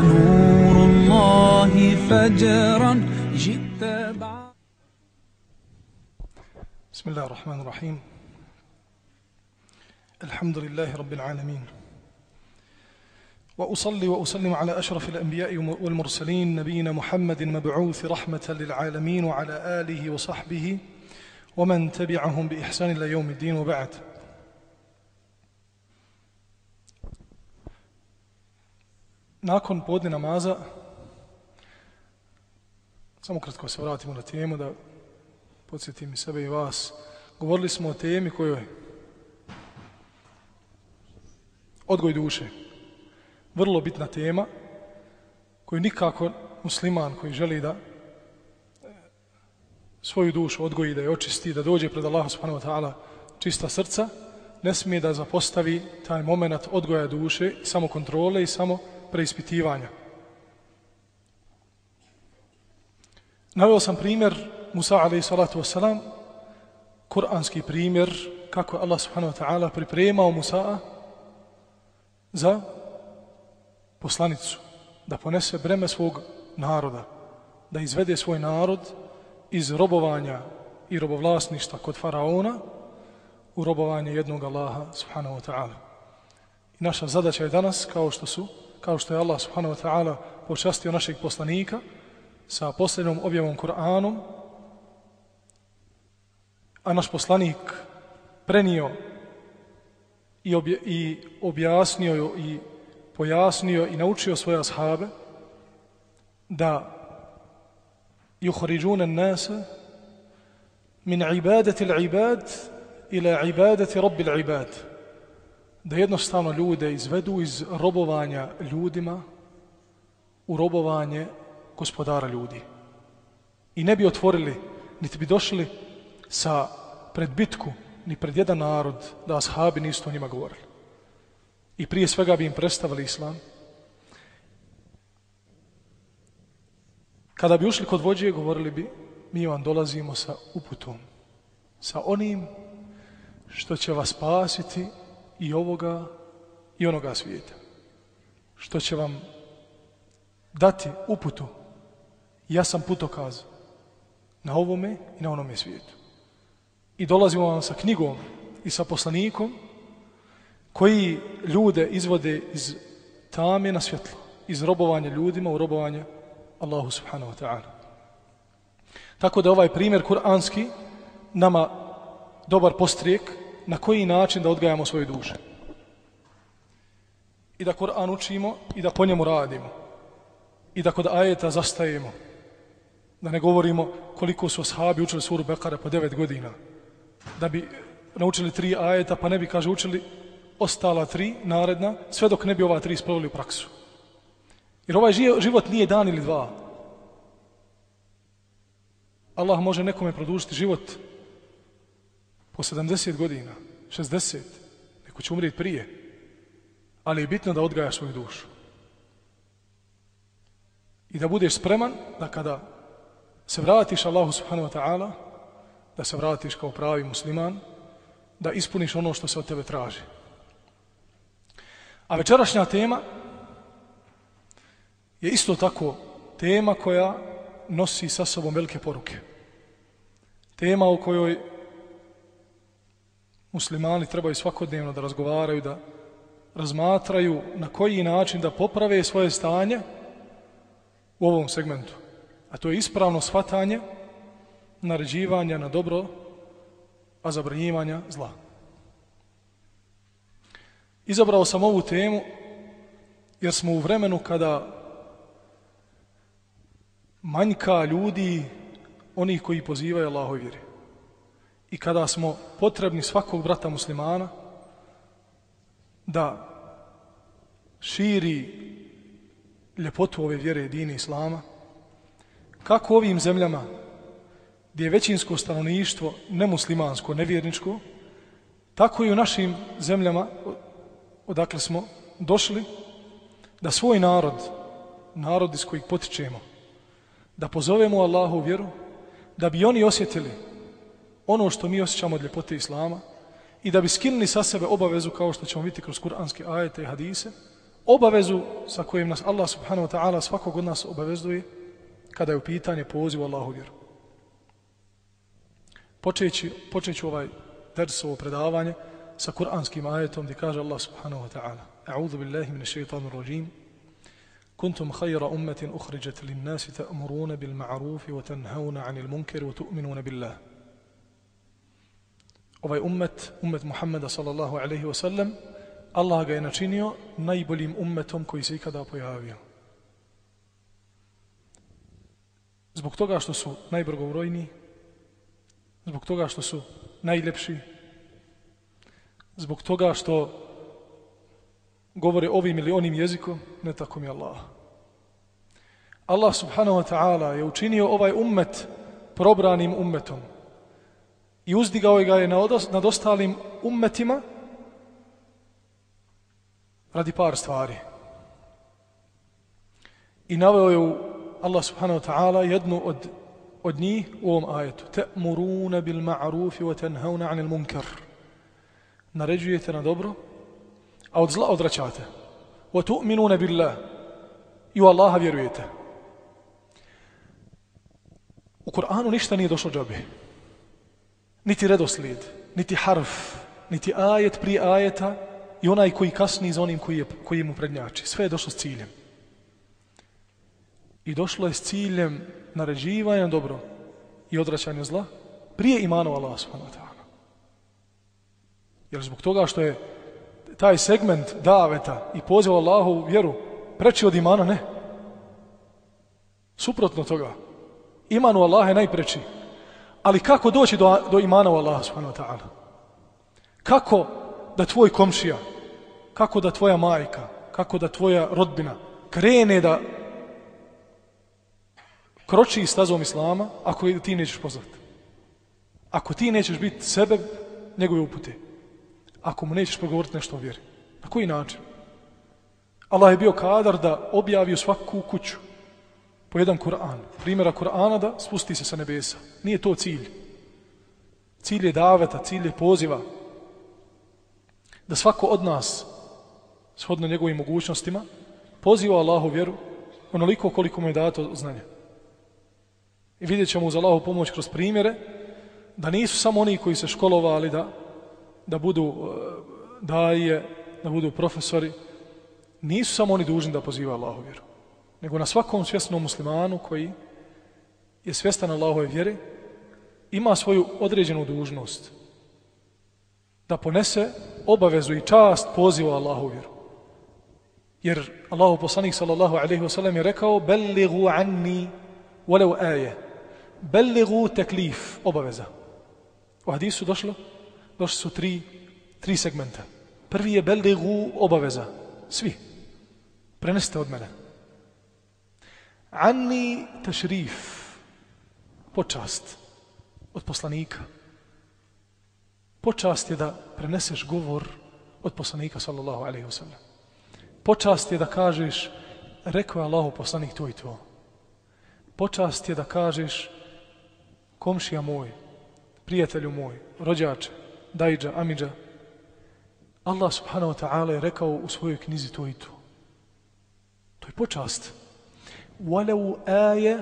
نور الله فجرا. جئت بعد بسم الله الرحمن الرحيم. الحمد لله رب العالمين. وأصلي وأسلم على أشرف الأنبياء والمرسلين نبينا محمد مبعوث رحمة للعالمين وعلى آله وصحبه ومن تبعهم بإحسان إلى يوم الدين وبعد. Nakon podne namaza samo kratko se vratimo na temu da podsjetim i sebe i vas. Govorili smo o temi kojoj odgoj duše. Vrlo bitna tema koju nikako musliman koji želi da e, svoju dušu odgoji, da je očisti, da dođe pred Allaha subhanahu wa ta'ala čista srca, ne smije da zapostavi taj moment odgoja duše, samo kontrole i samo preispitivanja. Naveo sam primjer Musa alaih salatu wasalam, kuranski primjer kako je Allah subhanahu wa ta'ala pripremao Musa za poslanicu, da ponese breme svog naroda, da izvede svoj narod iz robovanja i robovlasništva kod faraona u robovanje jednog Allaha subhanahu wa ta'ala. I naša zadaća je danas, kao što su kao što je Allah subhanahu wa ta'ala počastio našeg poslanika sa posljednom objavom Kur'anom, a naš poslanik prenio i, obje, i objasnio i pojasnio i naučio svoje ashabe da yukhrijuna an-nasa min ibadati al-ibad ila ibadati rabbil ibad da jednostavno ljude izvedu iz robovanja ljudima u robovanje gospodara ljudi. I ne bi otvorili, niti bi došli sa predbitku ni pred jedan narod da ashabi nisu o njima govorili. I prije svega bi im predstavili islam. Kada bi ušli kod vođe, govorili bi mi vam dolazimo sa uputom, sa onim što će vas spasiti i ovoga i onoga svijeta. Što će vam dati uputu, ja sam putokaz na ovome i na onome svijetu. I dolazimo vam sa knjigom i sa poslanikom koji ljude izvode iz tame na svjetlo, iz robovanja ljudima u robovanje Allahu subhanahu wa ta'ala. Tako da ovaj primjer kuranski nama dobar postrijek na koji način da odgajamo svoje duše. I da Kur'an učimo i da po njemu radimo. I da kod ajeta zastajemo. Da ne govorimo koliko su ashabi učili suru Bekara po devet godina. Da bi naučili tri ajeta pa ne bi, kaže, učili ostala tri naredna, sve dok ne bi ova tri sproveli u praksu. Jer ovaj život nije dan ili dva. Allah može nekome produžiti život po 70 godina, 60, neko će umrijeti prije, ali je bitno da odgajaš svoju dušu. I da budeš spreman da kada se vratiš Allahu subhanahu wa ta'ala, da se vratiš kao pravi musliman, da ispuniš ono što se od tebe traži. A večerašnja tema je isto tako tema koja nosi sa sobom velike poruke. Tema o kojoj muslimani trebaju svakodnevno da razgovaraju, da razmatraju na koji način da poprave svoje stanje u ovom segmentu. A to je ispravno shvatanje naređivanja na dobro, a zabranjivanja zla. Izabrao sam ovu temu jer smo u vremenu kada manjka ljudi onih koji pozivaju Allahoj vjeri i kada smo potrebni svakog brata muslimana da širi ljepotu ove vjere dini islama, kako ovim zemljama gdje je većinsko stanovništvo nemuslimansko, nevjerničko, tako i u našim zemljama odakle smo došli da svoj narod, narod iz kojih potičemo, da pozovemo Allahu vjeru, da bi oni osjetili ono što mi osjećamo od ljepote Islama i da bi skinuli sa sebe obavezu kao što ćemo vidjeti kroz kuranske ajete i hadise obavezu sa kojim nas Allah subhanahu wa ta'ala svakog od nas obavezuje kada je u pitanje poziv Allahu vjeru. Počeći, počeću ovaj ders, ovo predavanje sa kuranskim ajetom gdje kaže Allah subhanahu wa ta'ala A'udhu billahi min shaitanir rajim كنتم خير أمة أخرجت للناس تأمرون بالمعروف وتنهون عن المنكر وتؤمنون بالله ovaj ummet, ummet Muhammeda sallallahu alaihi wasallam, Allah ga je načinio najboljim ummetom koji se ikada pojavio. Zbog toga što su najbrogovrojni, zbog toga što su najljepši, zbog toga što govore ovim ili onim jezikom, ne tako mi Allah. Allah subhanahu wa ta'ala je učinio ovaj ummet probranim ummetom i uzdigao ga je nad ostalim ummetima radi par stvari. I naveo je u Allah subhanahu wa ta'ala jednu od, od njih u ovom ajetu. Te'muruna bil ma'rufi wa tenhauna anil munkar. Naređujete na dobro a od zla odvraćate. Wa tu'minuna billah. I u Allaha vjerujete. U Kur'anu ništa nije došlo džabe. Niti redoslijed, niti harf, niti ajet pri ajeta i onaj koji kasni za onim koji, je, koji mu prednjači. Sve je došlo s ciljem. I došlo je s ciljem naređivanja dobro i odraćanja zla prije imanu Allah subhanahu wa ta'ala. Jer zbog toga što je taj segment daveta i poziva Allahu u vjeru preći od imana, ne. Suprotno toga. Imanu Allah je najpreći. Ali kako doći do, do imana u Allaha subhanahu wa ta'ala? Kako da tvoj komšija, kako da tvoja majka, kako da tvoja rodbina krene da kroči stazom Islama ako ti nećeš pozvati? Ako ti nećeš biti sebe njegove upute ako mu nećeš progovoriti nešto o vjeri. Na koji način? Allah je bio kadar da objavi u svaku kuću po jedan Kur'an. Primjera Kur'ana da spusti se sa nebesa. Nije to cilj. Cilj je daveta, cilj je poziva. Da svako od nas, shodno njegovim mogućnostima, poziva Allahu vjeru onoliko koliko mu je dato znanje. I vidjet ćemo uz Allahu pomoć kroz primjere da nisu samo oni koji se školovali da da budu e, daje, da budu profesori, nisu samo oni dužni da pozivaju Allahu vjeru, nego na svakom svjesnom muslimanu koji je svjestan Allahove vjere, ima svoju određenu dužnost da ponese obavezu i čast poziva Allahu vjeru. Jer Allahu poslanik sallallahu alaihi ve sellem je rekao belligu anni walau aje. Belligu teklif, obaveza. U hadisu došlo došli su tri, tri segmenta. Prvi je beldigu obaveza. Svi. Prenesite od mene. Anni tašrif. Počast. Od poslanika. Počast je da preneseš govor od poslanika sallallahu alaihi wasallam. Počast je da kažeš rekao je Allahu poslanik to i to. Počast je da kažeš komšija moj, prijatelju moj, rođače, Dajđa, Amidža. Allah subhanahu wa ta'ala je rekao u svojoj knjizi to i to. To je počast. Walau aje,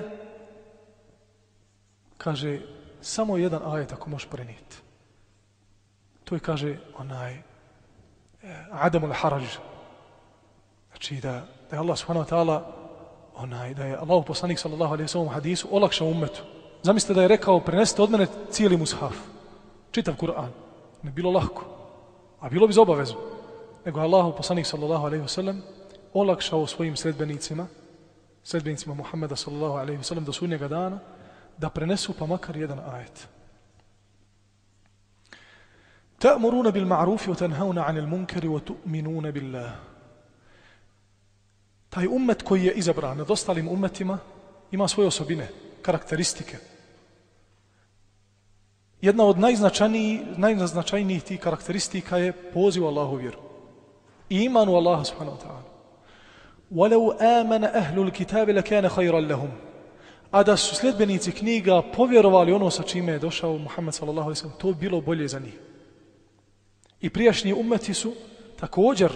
kaže, samo jedan ajet ako možeš prenijeti. To je, kaže, onaj, e, Adamul Haraj. Znači da, da je Allah subhanahu wa ta'ala onaj, da je Allah poslanik sallallahu alaihi sallam hadisu olakšao umetu. Zamislite da je rekao, prenesite od mene cijeli mushaf. Čitav Kur'an ne bilo lahko, a bilo bi za obavezu, nego Allahu poslanik sallallahu alaihi wasallam olakšao svojim sredbenicima sledbenicima Muhammeda sallallahu alaihi wasallam do sunnjega dana, da prenesu pa makar jedan ajet. Ta'muruna bil ma'rufi wa tanhauna 'anil munkari wa tu'minuna billah. Taj ummet koji je izabran nad ostalim ummetima ima svoje osobine, karakteristike, jedna od najznačajnijih, najznačajnijih tih karakteristika je poziv Allahu vjeru. I imanu Allaha subhanahu wa ta'ala. وَلَوْ آمَنَ أَهْلُ الْكِتَابِ لَكَانَ خَيْرًا لَهُمْ A da su sljedbenici knjiga povjerovali ono sa čime je došao Muhammed sallallahu alaihi sallam, to bi bilo bolje za njih. I prijašnji umeti su također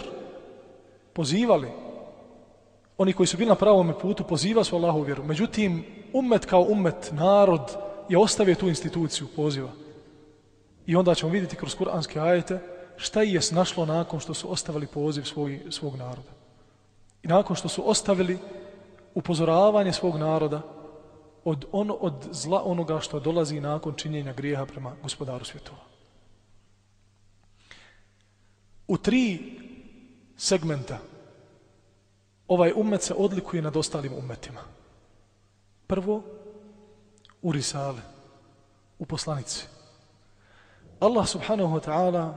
pozivali, oni koji su bili na pravom putu, poziva su Allahu vjeru. Međutim, ummet kao ummet, narod, je ostavio tu instituciju poziva. I onda ćemo vidjeti kroz kuranske ajete šta je snašlo nakon što su ostavili poziv svoj, svog naroda. I nakon što su ostavili upozoravanje svog naroda od, ono, od zla onoga što dolazi nakon činjenja grijeha prema gospodaru svjetova. U tri segmenta ovaj umet se odlikuje nad ostalim umetima. Prvo, u risale, u poslanici. Allah subhanahu wa ta'ala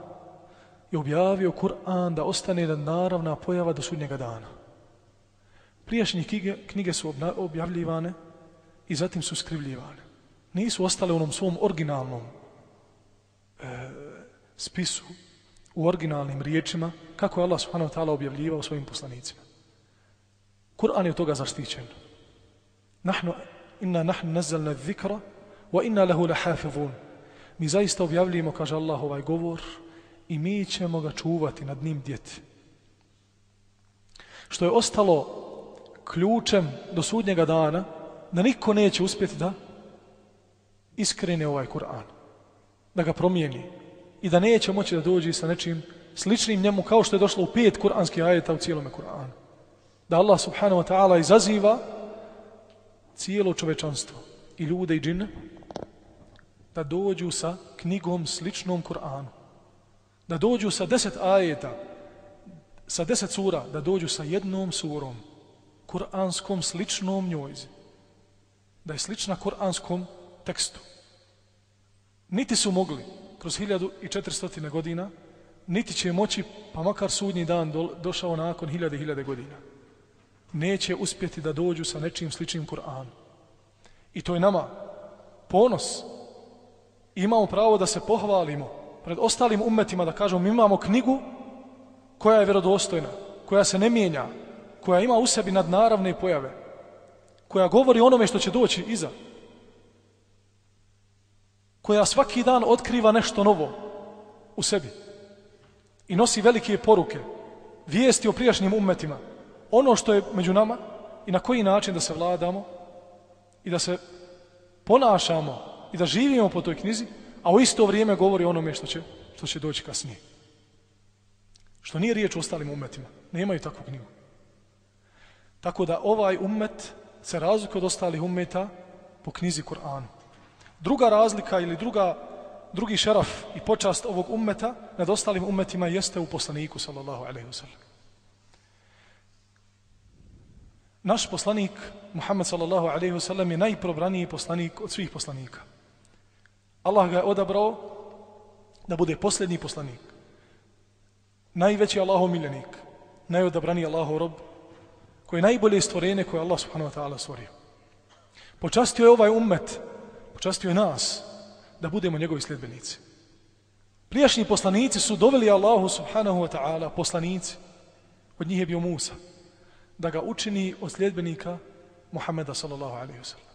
je objavio Kur'an da ostane naravna pojava do sudnjega dana. Prijašnje knjige, knjige su objavljivane i zatim su skrivljivane. Nisu ostale u onom svom originalnom e, spisu, u originalnim riječima, kako je Allah subhanahu wa ta'ala objavljivao svojim poslanicima. Kur'an je od toga zaštićen. Nahnu, inna nahnu nazzalna dhikra, wa inna lahu lahafizun. Mi zaista objavljujemo, kaže Allah, ovaj govor i mi ćemo ga čuvati nad njim djeti. Što je ostalo ključem do sudnjega dana, da niko neće uspjeti da iskrene ovaj Kur'an, da ga promijeni i da neće moći da dođe sa nečim sličnim njemu kao što je došlo u pet kuranskih ajeta u cijelome Kur'anu. Da Allah subhanahu wa ta'ala izaziva cijelo čovečanstvo i ljude i džine da dođu sa knjigom sličnom Kur'anu. Da dođu sa deset ajeta, sa deset sura, da dođu sa jednom surom, Kur'anskom sličnom njojzi. Da je slična Kur'anskom tekstu. Niti su mogli kroz 1400 godina, niti će moći, pa makar sudnji dan do, došao nakon hiljade hiljade godina. Neće uspjeti da dođu sa nečim sličnim Kur'anu. I to je nama ponos imamo pravo da se pohvalimo pred ostalim umetima da kažemo mi imamo knjigu koja je vjerodostojna, koja se ne mijenja, koja ima u sebi nadnaravne pojave, koja govori onome što će doći iza, koja svaki dan otkriva nešto novo u sebi i nosi velike poruke, vijesti o prijašnjim umetima, ono što je među nama i na koji način da se vladamo i da se ponašamo i da živimo po toj knjizi, a u isto vrijeme govori onome što će, što će doći kasnije. Što nije riječ o ostalim umetima. Nemaju takvu knjigu. Tako da ovaj ummet se razlikuje od ostalih ummeta po knjizi Kur'anu. Druga razlika ili druga, drugi šeraf i počast ovog ummeta nad ostalim umetima jeste u poslaniku, sallallahu alaihi wa sallam. Naš poslanik, Muhammed sallallahu alaihi wa sallam, je najprobraniji poslanik od svih poslanika. Allah ga je odabrao da bude posljednji poslanik. Najveći Allahov miljenik. Najodabraniji Allahov rob. Koji je najbolje stvorenje koje Allah subhanahu wa ta'ala stvorio. Počastio je ovaj ummet, počastio je nas, da budemo njegovi sljedbenici. Prijašnji poslanici su doveli Allahu subhanahu wa ta'ala poslanici. Od njih je bio Musa. Da ga učini od sljedbenika Muhammeda sallallahu alaihi wa sallam.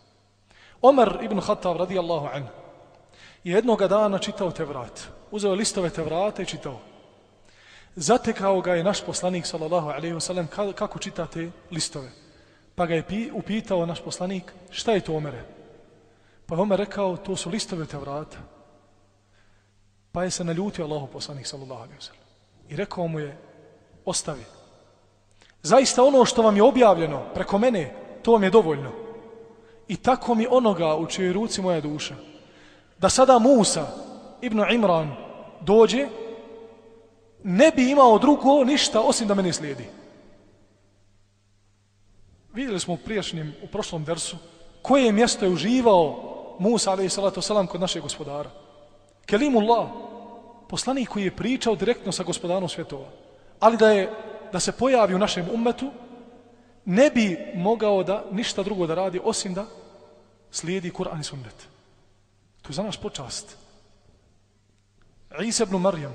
Omar ibn Khattab radijallahu anhu jednog dana čitao te vrat. Uzeo listove te vrata i čitao. Zatekao ga je naš poslanik, sallallahu alaihi ve sallam, kako čitate listove. Pa ga je upitao naš poslanik, šta je to Omere? Pa je Omer rekao, to su listove te vrata. Pa je se naljutio Allahu poslanik, sallallahu alaihi ve sellem I rekao mu je, ostavi. Zaista ono što vam je objavljeno preko mene, to vam je dovoljno. I tako mi onoga u čijoj ruci moja duša, da sada Musa ibn Imran dođe, ne bi imao drugo ništa osim da mene slijedi. Vidjeli smo u prijašnjem, u prošlom versu, koje mjesto je uživao Musa alaih salatu salam kod našeg gospodara. Kelimullah, poslanik koji je pričao direktno sa gospodarom svjetova, ali da je da se pojavi u našem ummetu, ne bi mogao da ništa drugo da radi osim da slijedi Kur'an i sunnet. To je za naš počast. Isa ibn Marijam,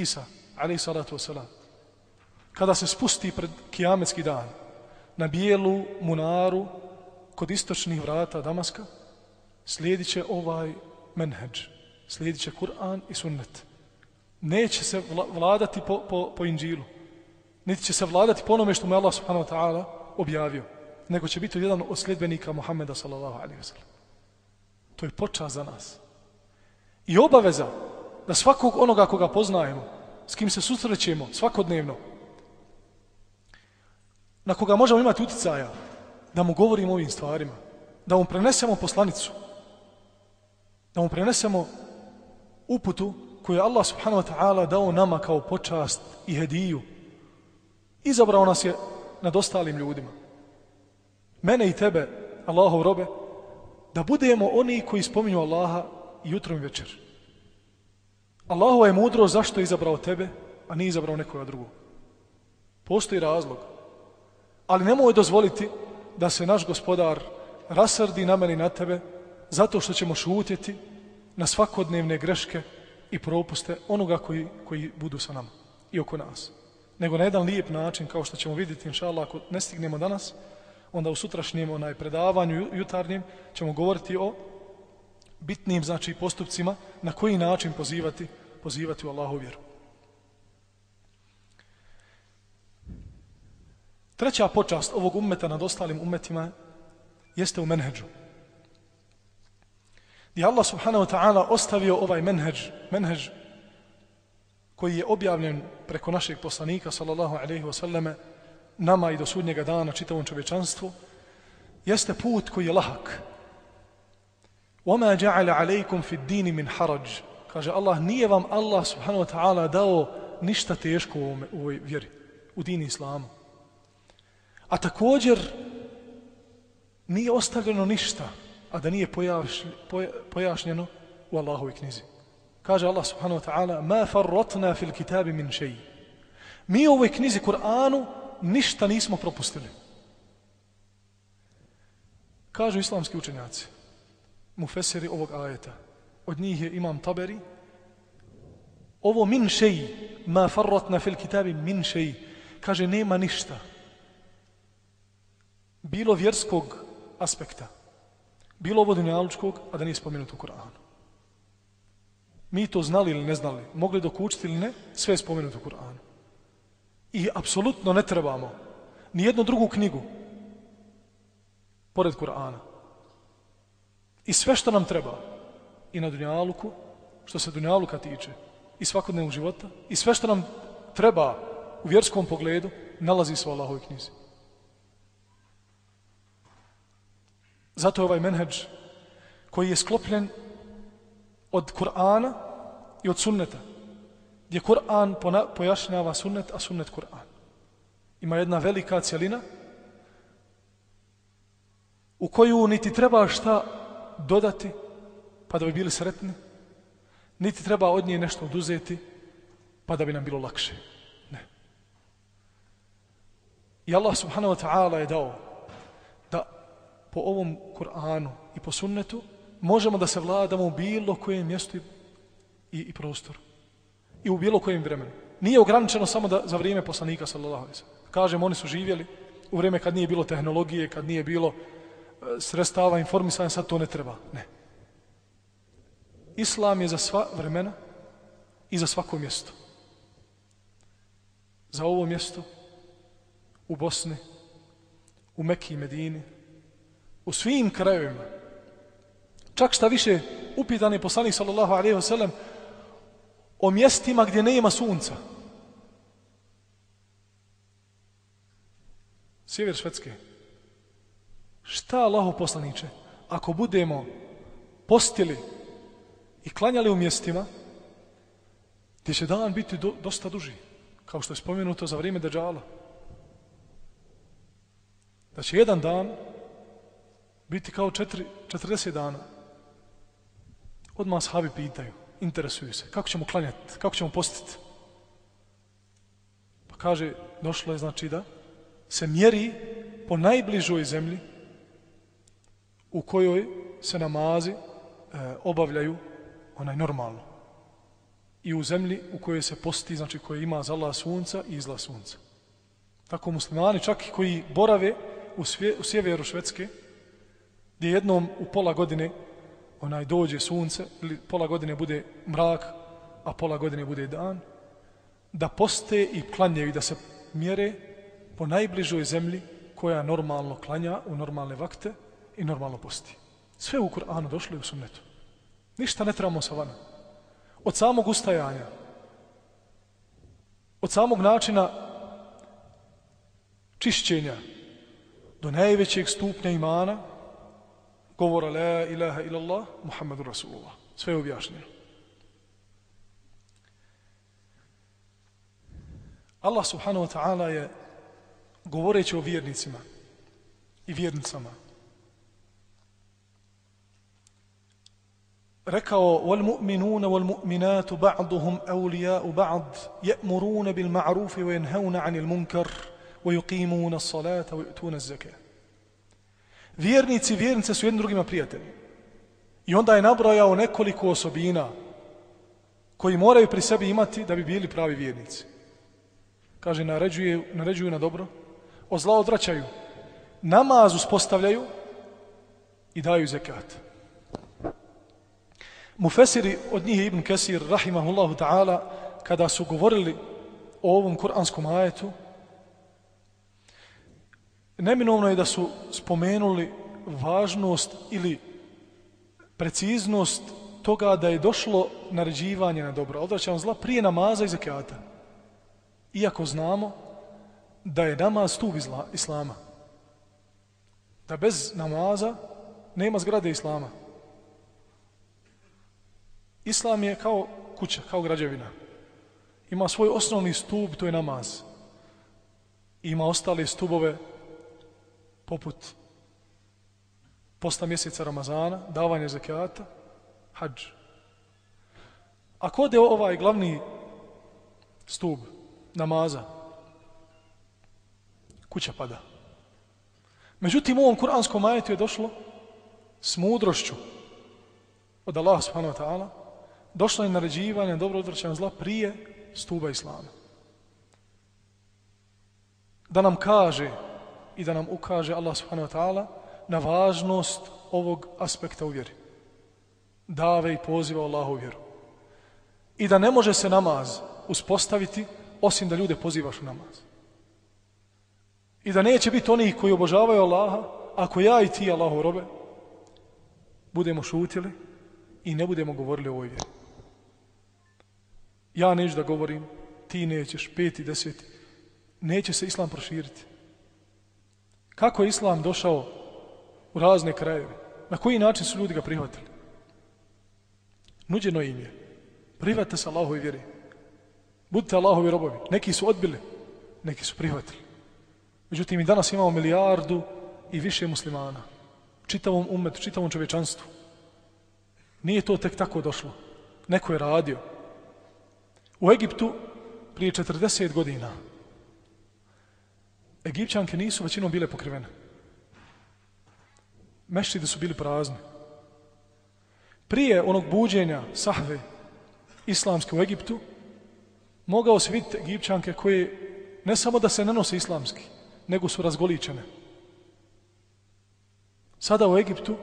Isa, alaih salatu wasalam, kada se spusti pred kijametski dan na bijelu munaru kod istočnih vrata Damaska, slijedit će ovaj menheđ, slijedit će Kur'an i sunnet. Neće se vladati po, po, po inđilu, niti će se vladati po onome što mu je Allah subhanahu wa ta'ala objavio, nego će biti jedan od sljedbenika Muhammeda sallallahu alaihi wa sallam. To je počast za nas. I obaveza da svakog onoga koga poznajemo, s kim se susrećemo svakodnevno, na koga možemo imati uticaja, da mu govorimo ovim stvarima, da mu prenesemo poslanicu, da mu prenesemo uputu koju je Allah subhanahu wa ta'ala dao nama kao počast i hediju. Izabrao nas je nad ostalim ljudima. Mene i tebe, Allahov robe, da budemo oni koji spominju Allaha jutrom i večer. Allahova je mudro zašto je izabrao tebe, a nije izabrao nekoga drugog. Postoji razlog. Ali nemoj dozvoliti da se naš gospodar rasrdi na meni na tebe zato što ćemo šutjeti na svakodnevne greške i propuste onoga koji, koji budu sa nama i oko nas. Nego na jedan lijep način, kao što ćemo vidjeti, inša Allah, ako ne stignemo danas, onda u sutrašnjem onaj predavanju jutarnjem ćemo govoriti o bitnim znači postupcima na koji način pozivati pozivati u Allahu vjeru. Treća počast ovog ummeta nad ostalim ummetima jeste u menheđu. Gdje Allah subhanahu wa ta'ala ostavio ovaj menheđ, menheđ koji je objavljen preko našeg poslanika sallallahu alaihi wasallame nama i do sudnjega dana čitavom čovječanstvu, jeste put koji je lahak. وَمَا جَعَلَ عَلَيْكُمْ فِي الدِّينِ مِنْ حَرَجِ Kaže Allah, nije vam Allah subhanahu wa ta'ala dao ništa teško u, ovome, u ovoj vjeri, u dini islamu. A također nije ostavljeno ništa, a da nije pojašnjeno u Allahovi knjizi. Kaže Allah subhanahu wa ta'ala, ma farratna fil kitabi min šeji. Mi u ovoj knjizi Kur'anu ništa nismo propustili. Kažu islamski učenjaci, mufesiri ovog ajeta, od njih je imam Taberi, ovo min šeji, ma farratna fil kitabi min šeji, kaže nema ništa. Bilo vjerskog aspekta, bilo ovo dunjalučkog, a da nije spomenuto u Koranu. Mi to znali ili ne znali, mogli dok učiti ili ne, sve je spomenuto u Koranu. I apsolutno ne trebamo ni jednu drugu knjigu pored Kur'ana. I sve što nam treba i na dunjaluku, što se dunjaluka tiče, i svakodnevnog života, i sve što nam treba u vjerskom pogledu, nalazi se u Allahovoj knjizi. Zato je ovaj menheđ koji je sklopljen od Kur'ana i od sunneta, gdje Kur'an pojašnjava sunnet, a sunnet Kur'an. Ima jedna velika cijelina u koju niti treba šta dodati pa da bi bili sretni, niti treba od nje nešto oduzeti pa da bi nam bilo lakše. Ne. I Allah subhanahu wa ta'ala je dao da po ovom Kur'anu i po sunnetu možemo da se vladamo u bilo kojem mjestu i, i prostoru. I u bilo kojem vremenu. Nije ograničeno samo da za vrijeme poslanika sallallahu alejhi ve sellem. Kažem, oni su živjeli u vrijeme kad nije bilo tehnologije, kad nije bilo sredstava informisanja, sad to ne treba. Ne. Islam je za sva vremena i za svako mjesto. Za ovo mjesto u Bosni, u Mekiji i Medini, u svim krajevima. Čak šta više upitan je poslanik sallallahu alaihi wa sallam o mjestima gdje ne ima sunca. Sjever Švedske. Šta Allaho poslaniče? Ako budemo postili i klanjali u mjestima gdje će dan biti do, dosta duži, kao što je spomenuto za vrijeme Dejala. Da će jedan dan biti kao četiri, 40 dana. Odmah sahabi pitaju, interesuju se, kako ćemo klanjati, kako ćemo postiti. Pa kaže, došlo je znači da se mjeri po najbližoj zemlji u kojoj se namazi e, obavljaju onaj normalno. I u zemlji u kojoj se posti, znači koja ima zala sunca i izla sunca. Tako muslimani, čak i koji borave u, svje, u sjeveru Švedske, gdje jednom u pola godine onaj dođe sunce, ili pola godine bude mrak, a pola godine bude dan, da poste i klanjaju i da se mjere po najbližoj zemlji koja normalno klanja u normalne vakte i normalno posti. Sve u Kur'anu došlo i u sunnetu. Ništa ne trebamo sa vana. Od samog ustajanja, od samog načina čišćenja do najvećeg stupnja imana, govora la ilaha illallah, Muhammedu Rasulullah. Sve je objašnjeno. Allah subhanahu wa ta'ala je govoreći o vjernicima i vjernicama rekao wal mu'minuna wal mu'minatu ba'duhum awliya'u ba'd ya'muruna bil ma'ruf wa yanhauna 'anil munkar wa yuqimuna as-salata wa yu'tuna az-zakata Vjernici, vjernice su jedni drugima prijatelji. I onda je nabrojao nekoliko osobina koji moraju pri sebi imati da bi bili pravi vjernici. Kaže, naređuju, naređuju na dobro, o zla odvraćaju, namaz uspostavljaju i daju zekat. Mufesiri od njih Ibn Kesir, rahimahullahu ta'ala, kada su govorili o ovom kuranskom ajetu, neminovno je da su spomenuli važnost ili preciznost toga da je došlo naređivanje na dobro. Odvraćamo zla prije namaza i zakijata. Iako znamo da je namaz stup islama. Da bez namaza nema zgrade islama. Islam je kao kuća, kao građevina. Ima svoj osnovni stup, to je namaz. Ima ostale stubove poput posta mjeseca Ramazana, davanje zakijata, hađ. A kod je ovaj glavni stub namaza? Kuća pada. Međutim, u ovom kuranskom ajetu je došlo s mudrošću od Allaha subhanahu wa ta'ala, došlo je naređivanje dobro odvraćanja zla prije stuba Islama. Da nam kaže i da nam ukaže Allah subhanahu wa ta'ala na važnost ovog aspekta u vjeri. Dave i poziva Allahu u vjeru. I da ne može se namaz uspostaviti osim da ljude pozivaš u namaz. I da neće biti oni koji obožavaju Allaha, ako ja i ti, Allahu robe, budemo šutili i ne budemo govorili o ovoj vjeri. Ja neću da govorim, ti nećeš, peti, deseti. Neće se Islam proširiti. Kako je Islam došao u razne krajeve? Na koji način su ljudi ga prihvatili? Nuđeno im je. Prihvatite se Allahovi vjeri. Budite Allahovi robovi. Neki su odbili, neki su prihvatili. Međutim, i danas imamo milijardu i više muslimana. Čitavom umetu, čitavom čovječanstvu. Nije to tek tako došlo. Neko je radio. U Egiptu prije 40 godina Egipćanke nisu većinom bile pokrivene. Mešćide su bili prazni. Prije onog buđenja sahve islamske u Egiptu, mogao se vidjeti Egipćanke koje ne samo da se ne nose islamski, nego su razgoličene. Sada u Egiptu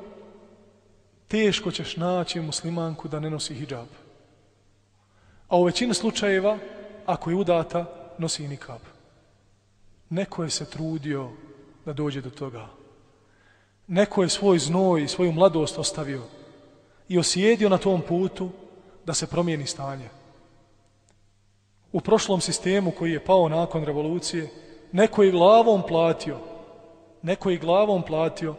teško ćeš naći muslimanku da ne nosi hijab. A u većini slučajeva, ako je udata, nosi nikab. Neko je se trudio da dođe do toga. Neko je svoj znoj i svoju mladost ostavio i osjedio na tom putu da se promijeni stanje. U prošlom sistemu koji je pao nakon revolucije, neko je glavom platio, neko je glavom platio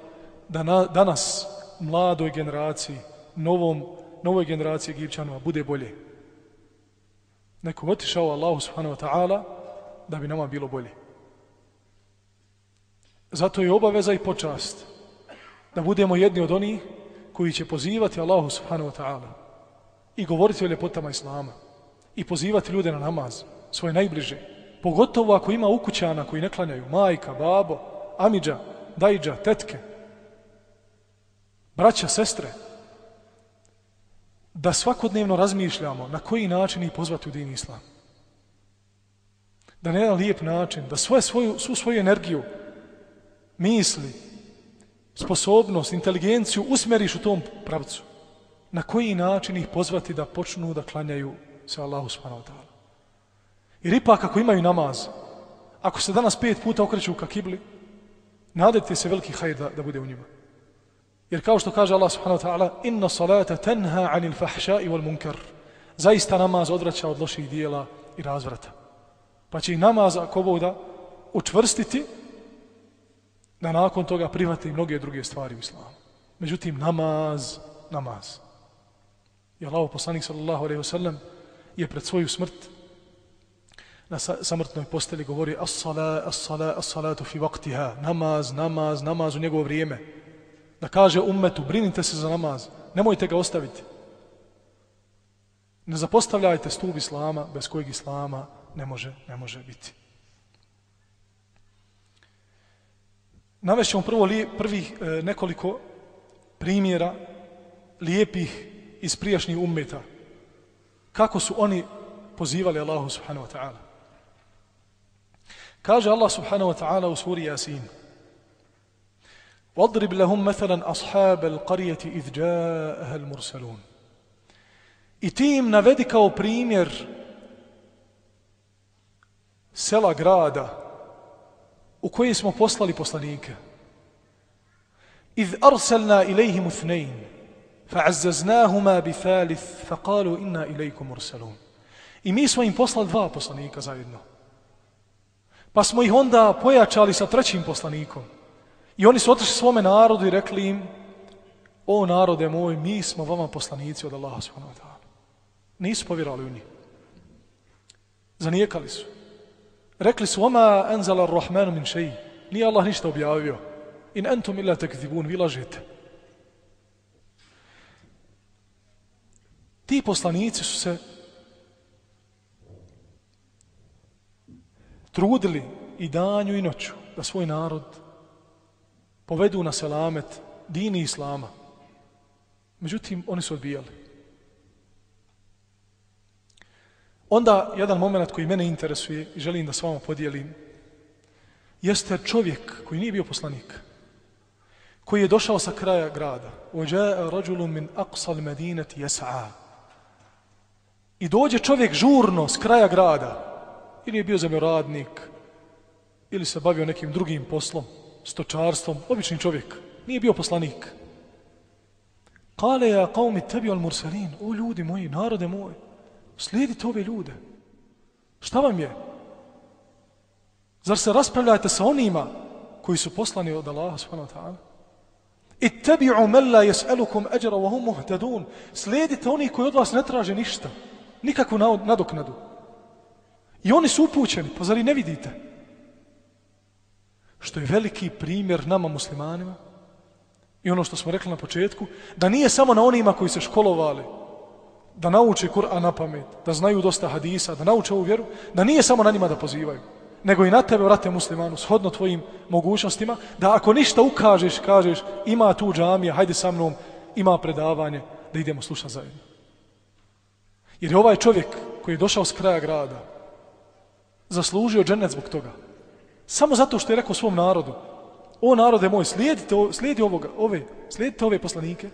da na, danas mladoj generaciji, novom, novoj generaciji Egipćanova bude bolje. Neko otišao Allahu subhanahu wa ta'ala da bi nama bilo bolje. Zato je obaveza i počast da budemo jedni od onih koji će pozivati Allahu subhanahu wa ta'ala i govoriti o ljepotama Islama i pozivati ljude na namaz, svoje najbliže. Pogotovo ako ima ukućana koji ne klanjaju, majka, babo, amidža, dajđa, tetke, braća, sestre, da svakodnevno razmišljamo na koji način ih pozvati u din Islam. Da na jedan lijep način, da svoje, svoju, svu svoju energiju misli, sposobnost, inteligenciju usmeriš u tom pravcu. Na koji način ih pozvati da počnu da klanjaju se Allahu subhanahu wa ta'ala. Jer ipak ako imaju namaz, Ako se danas pet puta okreću ka kibli, nadajte se veliki hajr da, da bude u njima. Jer kao što kaže Allah subhanahu wa ta'ala, inna salata tenha anil fahša i wal munkar. Zaista namaz odvraća od loših dijela i razvrata. Pa će i namaz, ako boda učvrstiti da nakon toga prihvate i mnoge druge stvari u islamu. Međutim, namaz, namaz. I Allah, poslanik sallallahu alaihi wa sallam, je pred svoju smrt na samrtnoj posteli govori as-sala, as-sala, as-salatu fi vaktiha, namaz, namaz, namaz u njegovo vrijeme. Da kaže ummetu, brinite se za namaz, nemojte ga ostaviti. Ne zapostavljajte stup islama, bez kojeg islama ne može, ne može biti. Navešćemo prvo li, prvih e, nekoliko primjera lijepih iz prijašnjih ummeta. Kako su oni pozivali Allahu subhanahu wa ta'ala. Kaže Allah subhanahu wa ta'ala u suri Yasin. واضرب لهم مثلا أصحاب القرية إذ جاءها المرسلون I ti im navedi kao primjer sela grada u koje smo poslali poslanike. إذ أرسلنا إليهم اثنين فعززناهما بثالث فقالوا إنا إليكم مرسلون I mi smo im poslali dva poslanika zajedno. Pa smo ih onda pojačali sa trećim poslanikom. I oni su otišli svome narodu i rekli im, o narode moj, mi smo vama poslanici od Allaha subhanahu wa ta'ala. Nisu povjerali u njih. Zanijekali su. Rekli su, oma enzala ar-Rahmanu min šeji. Nije Allah ništa objavio. In entum illa tekzibun, vi lažete. Ti poslanici su se trudili i danju i noću da svoj narod povedu na selamet dini islama. Međutim, oni su odbijali. Onda, jedan moment koji mene interesuje i želim da s vama podijelim, jeste čovjek koji nije bio poslanik, koji je došao sa kraja grada. Ođa'a rađulun min aqsal medinati jesa'a. I dođe čovjek žurno s kraja grada, ili je bio zemljoradnik, ili se bavio nekim drugim poslom, stočarstvom, obični čovjek, nije bio poslanik. Kale ja qaumi tebi al mursalin, o ljudi moji, narode moji, slijedite ove ljude. Šta vam je? Zar se raspravljate sa onima koji su poslani od Allaha subhanahu wa ta'ala? Ittabi'u man la yas'alukum ajra wa hum muhtadun. Slijedite oni koji od vas ne traže ništa, nikakvu nadoknadu. I oni su upućeni, pa zar i ne vidite? Što je veliki primjer nama muslimanima i ono što smo rekli na početku, da nije samo na onima koji se školovali, da nauče Kur'an na pamet, da znaju dosta hadisa, da nauče ovu vjeru, da nije samo na njima da pozivaju, nego i na tebe, vrate muslimanu, shodno tvojim mogućnostima, da ako ništa ukažeš, kažeš, ima tu džamija, hajde sa mnom, ima predavanje, da idemo slušati zajedno. Jer je ovaj čovjek koji je došao s kraja grada, zaslužio džennet zbog toga. Samo zato što je rekao svom narodu, o narode moj, slijedite, slijedi ovoga, ove, slijedite ove poslanike,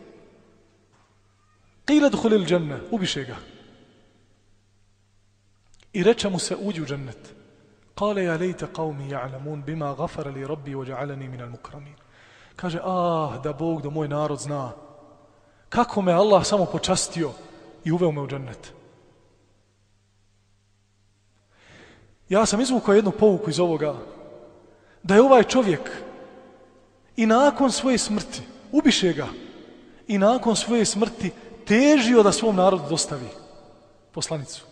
Qila duhulil dženne, ubiše ga. I reče mu se, uđi u džennet. Kale ja lejte qavmi ja'lamun bima gafara li rabbi wa ja'alani minal mukramin. Kaže, ah, da Bog, da moj narod zna. Kako me Allah samo počastio i uveo me u džennet. Ja sam izvukao jednu pouku iz ovoga, da je ovaj čovjek i nakon svoje smrti, ubiše ga, i nakon svoje smrti težio da svom narodu dostavi poslanicu.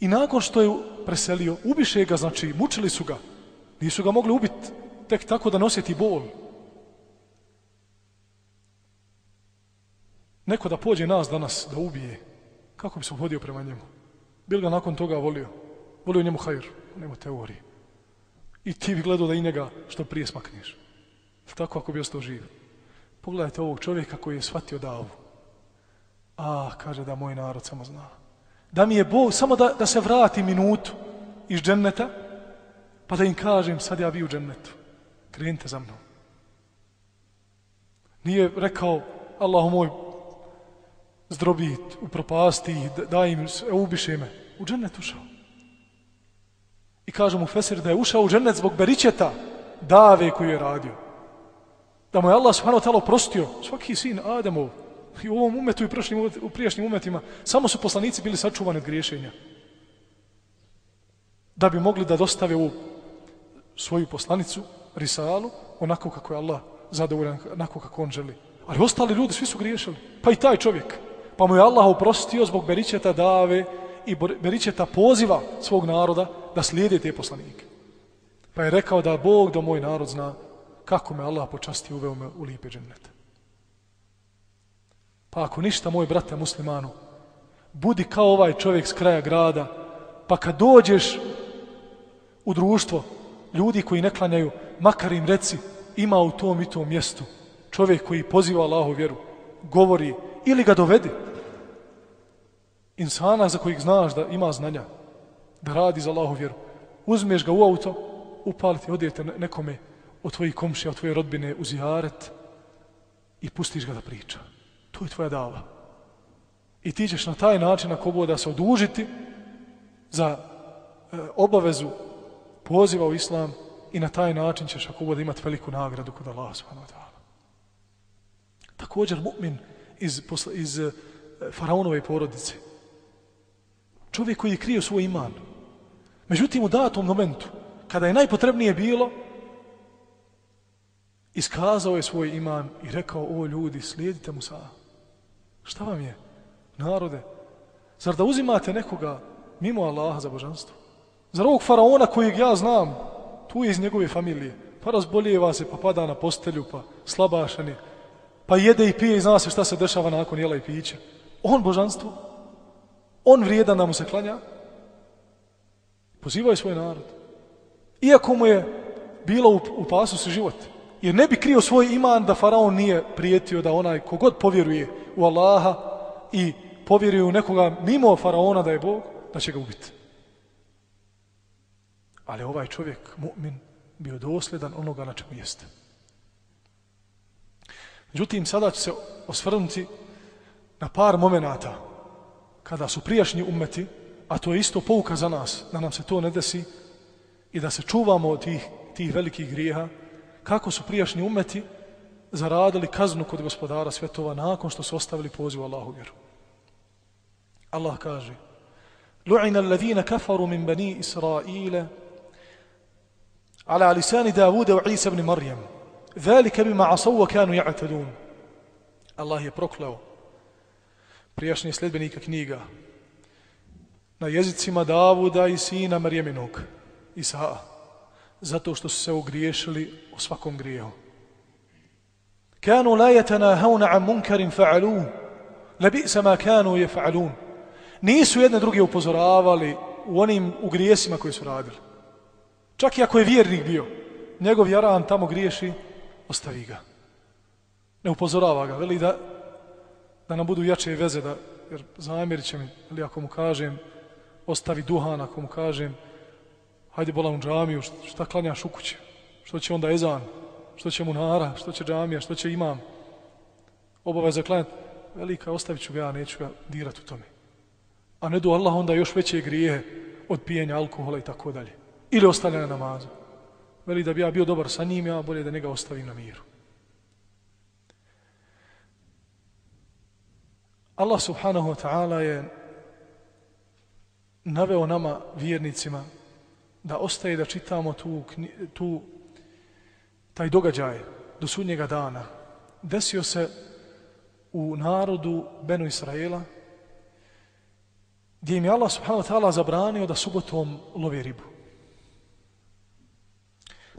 I nakon što je preselio, ubiše ga, znači mučili su ga, nisu ga mogli ubiti tek tako da nosjeti bol. Neko da pođe nas danas da ubije, kako bi se uhodio prema njemu? Bil ga nakon toga volio? Volio njemu hajr, nema teorije. I ti bi gledao da i njega što prije smakneš. Tako ako bi ostao živ. Pogledajte ovog čovjeka koji je shvatio davu. A, kaže da moj narod samo zna. Da mi je Bog, samo da, da se vrati minutu iz dženneta, pa da im kažem, sad ja vi u džennetu. Krenite za mnom. Nije rekao, Allahu moj, zdrobit, upropasti, daj im, ubiše me. U džennet ušao. I kaže mu Fesir da je ušao u džennet zbog beričeta dave koju je radio. Da mu je Allah subhanahu wa ta'ala oprostio svaki sin Ademov i u ovom umetu i prošlim, u prijašnjim umetima samo su poslanici bili sačuvani od griješenja. Da bi mogli da dostave u svoju poslanicu, risalu, onako kako je Allah zadovoljan, onako kako on želi. Ali ostali ljudi, svi su griješili. Pa i taj čovjek. Pa mu je Allah oprostio zbog beričeta dave i beričeta poziva svog naroda da slijede te poslanike. Pa je rekao da Bog do moj narod zna kako me Allah počasti uveo me u lipe džennete. Pa ako ništa, moj brate muslimanu, budi kao ovaj čovjek s kraja grada, pa kad dođeš u društvo ljudi koji ne klanjaju, makar im reci, ima u tom i tom mjestu čovjek koji poziva Allahu vjeru, govori ili ga dovedi. Insana za kojeg znaš da ima znanja, da radi za Allahu vjeru. Uzmeš ga u auto, upaliti, odijete nekome od tvojih komšija, od tvoje rodbine u zijaret i pustiš ga da priča. To je tvoja dava. I ti ćeš na taj način ako bude se odužiti za e, obavezu poziva u islam i na taj način ćeš ako bude imati veliku nagradu kod Allah subhanahu wa ta'ala. Također mu'min iz, posla, iz e, faraonove porodice. Čovjek koji je krio svoj iman. Međutim, u datom momentu, kada je najpotrebnije bilo, iskazao je svoj iman i rekao, o ljudi, slijedite Musa. Šta vam je, narode? Zar da uzimate nekoga mimo Allaha za božanstvo? Zar ovog faraona kojeg ja znam, tu je iz njegove familije, pa razboljeva se, pa pada na postelju, pa slabašan je, pa jede i pije i zna se šta se dešava nakon jela i pića. On božanstvo, on vrijedan da mu se klanja, pozivaju svoj narod. Iako mu je bilo u, u pasu se život, jer ne bi krio svoj iman da faraon nije prijetio da onaj kogod povjeruje u Allaha i povjeruje u nekoga mimo faraona da je Bog, da će ga ubiti. Ali ovaj čovjek, mu'min, bio dosljedan onoga na čemu jeste. Međutim, sada će se osvrnuti na par momenata kada su prijašnji ummeti, a to je isto pouka za nas, da nam se to ne desi i da se čuvamo od tih, tih velikih grijeha, kako su prijašnji ummeti zaradili kaznu kod gospodara svjetova nakon što su ostavili poziv Allahu vjeru. Allah kaže, Lu'ina alladhina kafaru min bani Israile ala lisani Davuda wa Isa ibn Marjam. Velike bima asavu kanu ja'tadun. Allah je prokleo prijašnje sljedbenika knjiga na jezicima Davuda i sina Marjeminog Isa zato što su se ogriješili u svakom grijehu كانوا لا يتناهون عن منكر فعلوه لبئس ما كانوا يفعلون nisu jedne druge upozoravali u onim ugrijesima koje su radili Čak i ako je vjernik bio, njegov jaran tamo griješi, ostavi ga. Ne upozorava ga, veli da, da nam budu jače veze, da, jer zamjerit će mi, ili ako mu kažem, ostavi duhan, ako mu kažem, hajde bola u džamiju, šta klanjaš u kući, što će onda ezan, što će mu nara, što će džamija, što će imam, obaveza klanjati, velika, ostavit ću ga, ja neću ga dirati u tome. A ne do Allah onda još veće grije od pijenja alkohola i tako dalje ili ostane na namazu. Veli da bi ja bio dobar sa njim, ja bolje da njega ostavim na miru. Allah subhanahu wa ta'ala je naveo nama vjernicima da ostaje da čitamo tu, tu taj događaj do sudnjega dana. Desio se u narodu Benu Israela gdje im je Allah subhanahu wa ta'ala zabranio da subotom love ribu.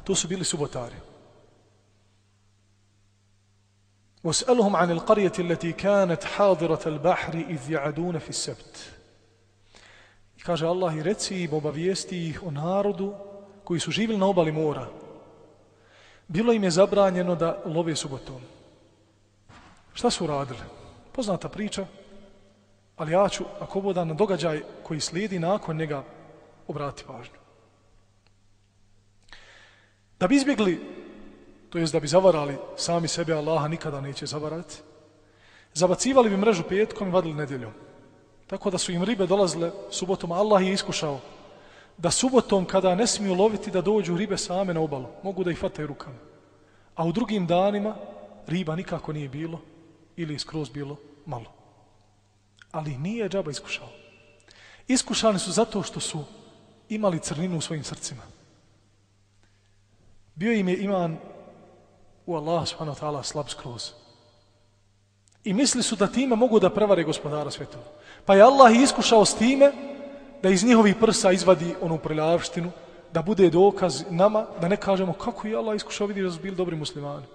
To su bili subotari. واسألهم عن القرية التي كانت حاضرة البحر إذ يعدون في السبت. I kaže Allah i reci im, obavijesti ih o narodu koji su živjeli na obali mora. Bilo im je zabranjeno da love subotom. Šta su radili? Poznata priča, ali ja ću, ako boda na događaj koji slijedi nakon njega, obrati pažnju. Da bi izbjegli, to jest da bi zavarali sami sebe, Allaha nikada neće zavarati, zabacivali bi mrežu petkom i vadili nedjeljom. Tako da su im ribe dolazile subotom, Allah je iskušao da subotom kada ne smiju loviti da dođu ribe same na obalu. Mogu da ih fataju rukama. A u drugim danima riba nikako nije bilo ili je skroz bilo malo. Ali nije džaba iskušao. Iskušani su zato što su imali crninu u svojim srcima. Bio im je iman u Allah subhanahu wa ta'ala slab skroz. I misli su da time mogu da prevare gospodara svjetova. Pa je Allah iskušao s time da iz njihovih prsa izvadi onu prljavštinu, da bude dokaz nama, da ne kažemo kako je Allah iskušao vidi da su bili dobri muslimani.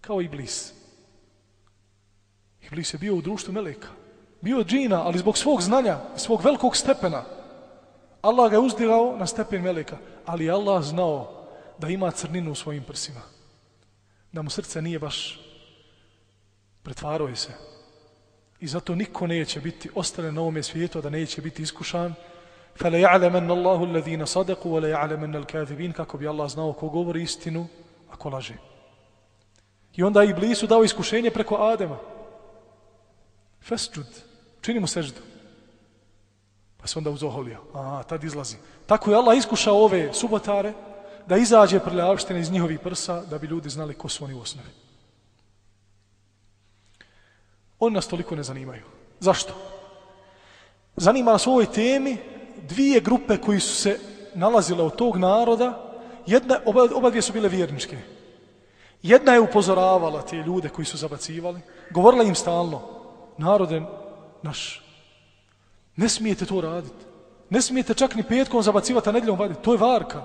Kao Iblis. Iblis je bio u društvu Meleka. Bio je džina, ali zbog svog znanja, svog velikog stepena, Allah ga je uzdirao na stepen Meleka, ali Allah znao da ima crninu u svojim prsima. Da mu srce nije baš pretvarao je se. I zato niko neće biti ostane na ovome svijetu, da neće biti iskušan. Fala ya'lamanna Allahu alladhina sadaqu wa la ya'lamanna al-kadhibin kako bi Allah znao ko govori istinu, a ko laže. I onda Iblisu dao iskušenje preko Adema. Fesjud, čini mu seždu. Pa se onda uzoholio. A, tad izlazi. Tako je Allah iskušao ove subotare da izađe prljavština iz njihovih prsa da bi ljudi znali ko su oni u osnovi. Oni nas toliko ne zanimaju. Zašto? Zanima nas u ovoj temi dvije grupe koji su se nalazile od tog naroda. Jedna, oba, oba dvije su bile vjerničke. Jedna je upozoravala te ljude koji su zabacivali. Govorila im stalno, narode naš, ne smijete to raditi. Ne smijete čak ni petkom zabacivati, a nedjeljom vaditi. To je varka.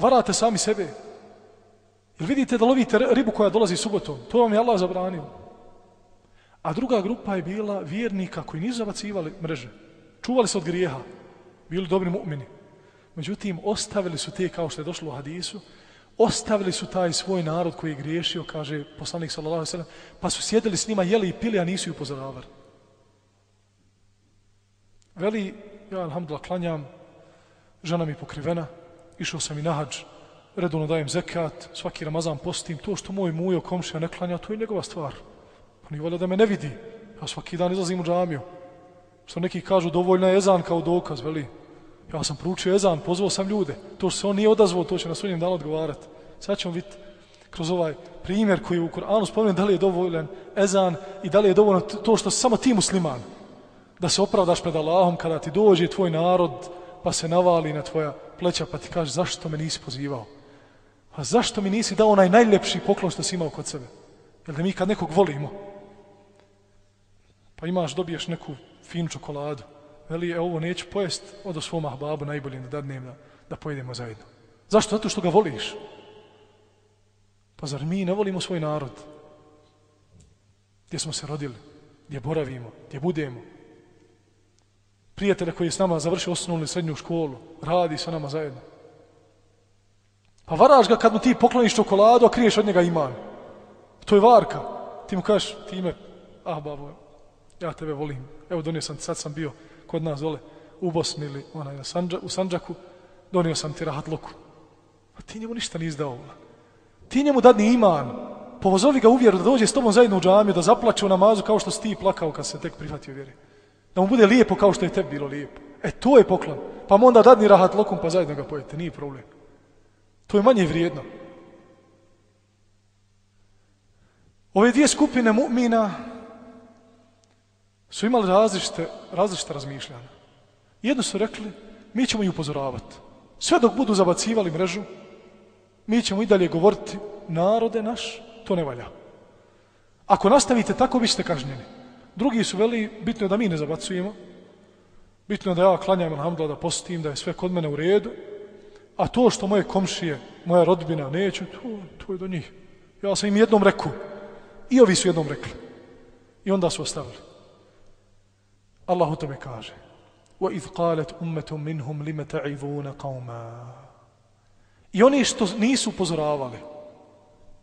Varate sami sebe. Jer vidite da lovite ribu koja dolazi subotom. To vam je Allah zabranio. A druga grupa je bila vjernika koji nisu zabacivali mreže. Čuvali se od grijeha. Bili dobri mu'mini. Međutim, ostavili su te, kao što je došlo u hadisu, ostavili su taj svoj narod koji je griješio, kaže poslanik sallallahu alejhi ve sellem, pa su sjedili s njima, jeli i pili, a nisu ju upozoravali. Veli, ja alhamdulillah klanjam, žena mi pokrivena, išao sam i na hađ, redovno dajem zekat, svaki ramazan postim, to što moj mujo komšija ne klanja, to je njegova stvar. Pa nije volio da me ne vidi. Ja svaki dan izlazim u džamiju. Što neki kažu, dovoljna je ezan kao dokaz, veli. Ja sam proučio ezan, pozvao sam ljude. To što se on nije odazvao, to će na sudnjem danu odgovarati. Sad ćemo vidjeti kroz ovaj primjer koji je u Koranu spomenuo da li je dovoljan ezan i da li je dovoljno to što samo ti musliman da se opravdaš pred Allahom kada ti dođe tvoj narod pa se navali na tvoja pleća pa ti kaže zašto me nisi pozivao? A zašto mi nisi dao onaj najljepši poklon što si imao kod sebe? Jer da mi kad nekog volimo, pa imaš, dobiješ neku finu čokoladu, veli, e, ovo neću pojest, odo svom ahbabu najbolje da dadnem da, da pojedemo zajedno. Zašto? Zato što ga voliš. Pa zar mi ne volimo svoj narod? Gdje smo se rodili? Gdje boravimo? Gdje budemo? Prijatelja koji je s nama završio osnovnu i srednju školu, radi sa nama zajedno. Pa varaš ga kad mu ti pokloniš čokoladu, a kriješ od njega iman. To je varka. Ti mu kažeš, ti ime, ah babo, ja tebe volim. Evo donio sam, sad sam bio kod nas dole u Bosni ili onaj, na Sanđa, u Sanđaku, donio sam ti rahat luku. A pa ti njemu ništa nisi dao. Ti njemu dadni iman. Pozovi ga u vjeru da dođe s tobom zajedno u džamiju, da zaplaće u namazu kao što si ti plakao kad se tek prihvatio vjeri. Da mu bude lijepo kao što je tebi bilo lijepo. E, to je poklon. Pa mu onda dadni rahat lokum pa zajedno ga pojete. Nije problem. To je manje vrijedno. Ove dvije skupine mu'mina su imali različite, različite razmišljanja. Jedno su rekli, mi ćemo ih upozoravati. Sve dok budu zabacivali mrežu, mi ćemo i dalje govoriti, narode naš, to ne valja. Ako nastavite tako, vi ste kažnjeni. Drugi su veli, bitno je da mi ne zabacujemo, bitno je da ja klanjam alhamdulillah, da postim, da je sve kod mene u redu, a to što moje komšije, moja rodbina neću, to, to je do njih. Ja sam im jednom rekao, i ovi su jednom rekli. I onda su ostavili. Allah u tome kaže وَإِذْ قَالَتْ أُمَّةٌ مِّنْهُمْ لِمَ تَعِذُونَ قَوْمًا I oni što nisu upozoravali,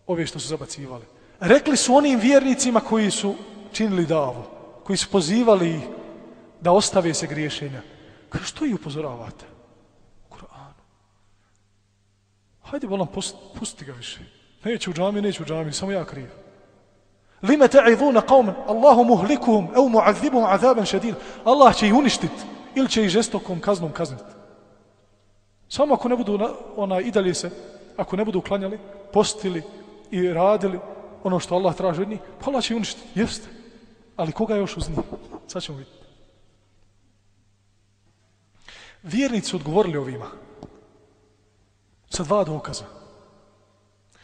ove što su zabacivali, rekli su onim vjernicima koji su činili davu, koji su pozivali da ostave se griješenja. Kaže, što ih upozoravate? Kur'anu. Hajde, volam, pusti ga više. Neću u džami, neću u džami, samo ja kriv. Lime ta'idhuna qawman Allahu muhlikuhum au mu'adzibuhum azaban shadid Allah će ih uništiti ili će ih žestokom kaznom kazniti. Samo ako ne budu na, ona, i dalje se, ako ne budu klanjali, postili i radili ono što Allah traži od njih, pa Allah će ih uništiti. Jeste. Ali koga je još uz njih? Sad ćemo vidjeti. Vjernici su odgovorili ovima sa dva dokaza.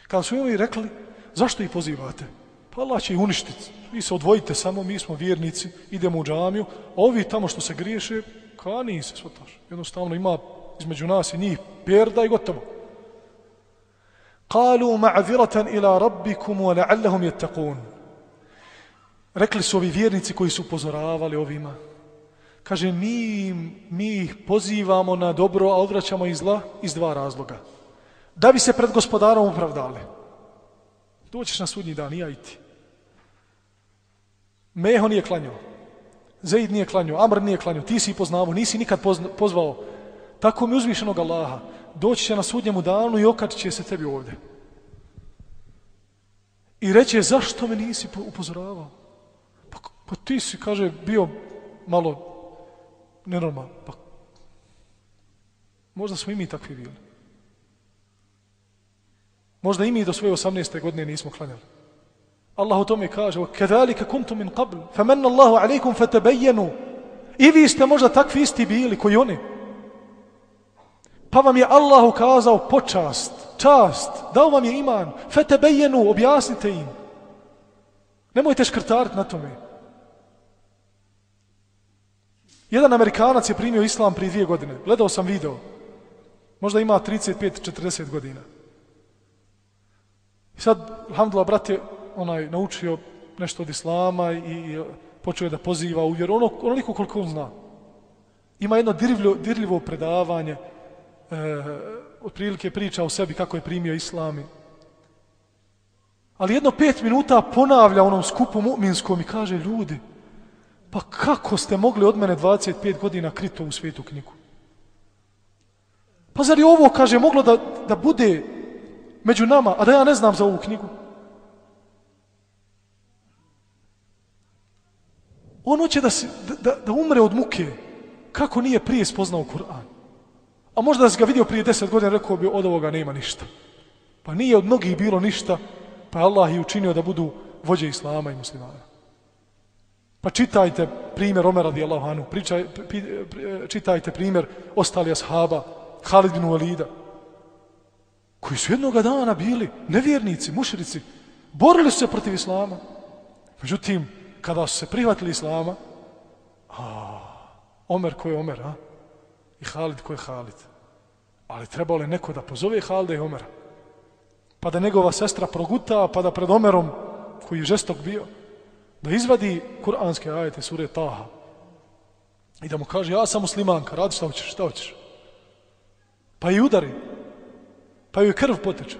Kada su im rekli, zašto ih pozivate? Pa Allah će ih uništiti. Vi se odvojite samo, mi smo vjernici, idemo u džamiju, ovi tamo što se griješe, kani se svataš. Jednostavno ima između nas i njih perda i gotovo. Kalu ma'ziratan ila rabbikum wa la'allahum yattaqun. Rekli su ovi vjernici koji su upozoravali ovima. Kaže, mi, mi ih pozivamo na dobro, a odvraćamo iz zla iz dva razloga. Da bi se pred gospodarom upravdali. Doćeš na sudnji dan, ja i ti. Meho nije klanjao. Zaid nije klanjao, Amr nije klanjao, ti si ih poznavo, nisi nikad pozna, pozvao. Tako mi uzvišenog Allaha. Doći će na sudnjemu danu i okačit će se tebi ovdje. I reće, zašto me nisi upozoravao? Pa, pa ti si, kaže, bio malo nenormal. Pa, možda smo i mi takvi bili. Možda i mi do svoje 18. godine nismo klanjali. Allah o tome kaže وَكَذَلِكَ كُنْتُمْ مِنْ قَبْلِ فَمَنَّ اللَّهُ عَلَيْكُمْ فَتَبَيَّنُوا I vi ste možda takvi isti bili koji oni. Pa vam je Allah ukazao počast, čast, dao vam je iman, فَتَبَيَّنُوا objasnite im. Nemojte škrtariti na tome. Jedan Amerikanac je primio islam prije dvije godine. Gledao sam video. Možda ima 35-40 godina. I sad, alhamdulillah, brat je onaj, naučio nešto od islama i, i počeo je da poziva u vjeru. Ono, onoliko koliko on zna. Ima jedno dirljivo, dirljivo predavanje, e, otprilike priča o sebi kako je primio islami. Ali jedno pet minuta ponavlja onom skupu mu'minskom i kaže, ljudi, Pa kako ste mogli od mene 25 godina kriti ovu svijetu knjigu? Pa zar je ovo, kaže, moglo da, da bude među nama, a da ja ne znam za ovu knjigu? On hoće da, si, da, da umre od muke. Kako nije prije spoznao Kur'an? A možda da si ga vidio prije 10 godina, rekao bi, od ovoga nema ništa. Pa nije od mnogih bilo ništa, pa Allah je učinio da budu vođe Islama i muslimana. Pa čitajte primjer Omer radijallahu anhu, pričaj, čitajte primjer ostali ashaba, Halid bin Walida, koji su jednoga dana bili nevjernici, mušrici, borili su se protiv Islama. Međutim, kada su se prihvatili Islama, a, Omer ko je Omer, a? i Halid ko je Halid. Ali trebalo je neko da pozove Halida i Omera, pa da njegova sestra proguta, pa da pred Omerom, koji je žestok bio, da izvadi kuranske ajete sure Taha i da mu kaže ja sam muslimanka, radi šta hoćeš, šta hoćeš. Pa i udari, pa joj krv poteče.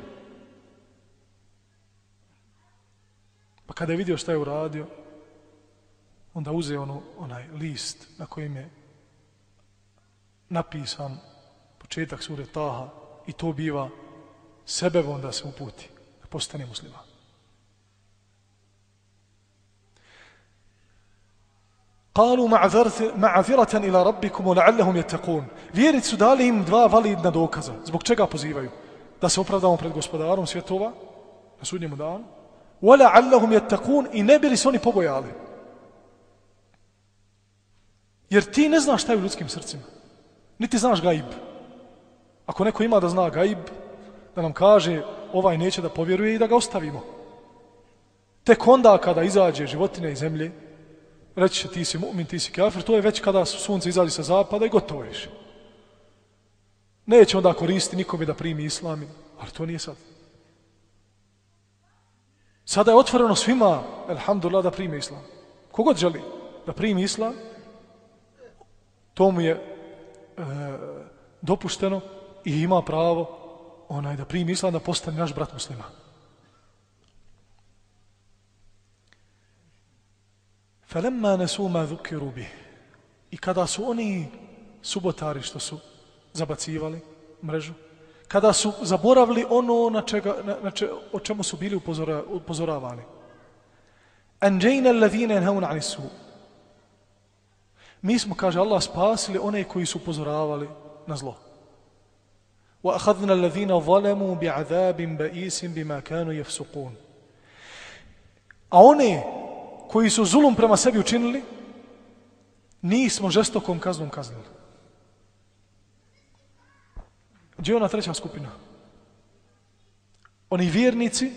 Pa kada je vidio šta je uradio, onda uze ono, onaj list na kojem je napisan početak sure Taha i to biva sebevom da se uputi, da postane musliman. Kalu ma'aziratan ila rabbikum la'allahum yattaqun. Vjernici su dali im dva validna dokaza. Zbog čega pozivaju? Da se opravdamo pred gospodarom svjetova na sudnjem danu. Wa la'allahum yattaqun i ne bili se oni pobojali. Jer ti ne znaš šta je u ljudskim srcima. Niti znaš gaib. Ako neko ima da zna gaib, da nam kaže ovaj neće da povjeruje i da ga ostavimo. Tek onda kada izađe životine iz zemlje, reći će ti si mu'min, ti si kafir, to je već kada sunce izađe sa zapada i gotovo više. Neće onda koristiti nikome da primi islam, ali to nije sad. Sada je otvoreno svima, alhamdulillah, da primi islam. Kogod želi da primi islam, to mu je e, dopušteno i ima pravo onaj da primi islam da postane naš brat musliman. فَلَمَّا نَسُوا مَا ذُكِرُوا بِهِ I kada su oni subotari što su zabacivali mrežu, kada su zaboravili ono na čega, na, na če, o čemu su bili upozora, upozoravani. أَنْجَيْنَ الَّذِينَ يَنْهَوْنَ عَنِ السُّوءِ Mi smo, kaže Allah, spasili one koji su upozoravali na zlo. وَأَخَذْنَا الَّذِينَ ظَلَمُوا بِعَذَابٍ بَئِيسٍ بِمَا كَانُوا يَفْسُقُونَ A one koji su zulum prema sebi učinili, nismo žestokom kaznom kaznili. Gdje je ona treća skupina? Oni vjernici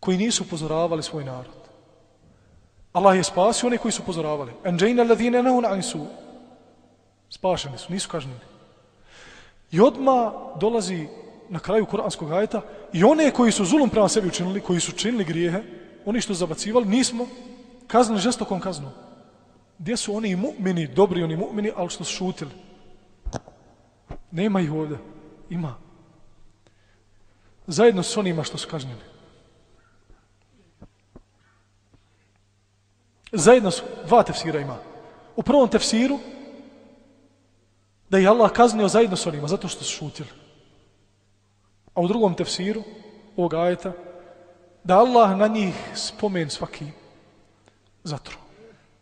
koji nisu upozoravali svoj narod. Allah je spasio one koji su upozoravali. Anđajna ladhine nahun ansu. Spašeni su, nisu kažnjeni. I odma dolazi na kraju kuranskog ajeta i one koji su zulum prema sebi učinili, koji su činili grijehe, oni što zabacivali, nismo kaznili žestokom kaznom. Gdje su oni mu'mini, dobri oni mu'mini, ali što su šutili? Nema ih ovdje. Ima. Zajedno s onima što su kažnjeni. Zajedno su, dva tefsira ima. U prvom tefsiru, da je Allah kaznio zajedno s onima, zato što su šutili. A u drugom tefsiru, ovog ajeta, da Allah na njih spomen svaki zatru.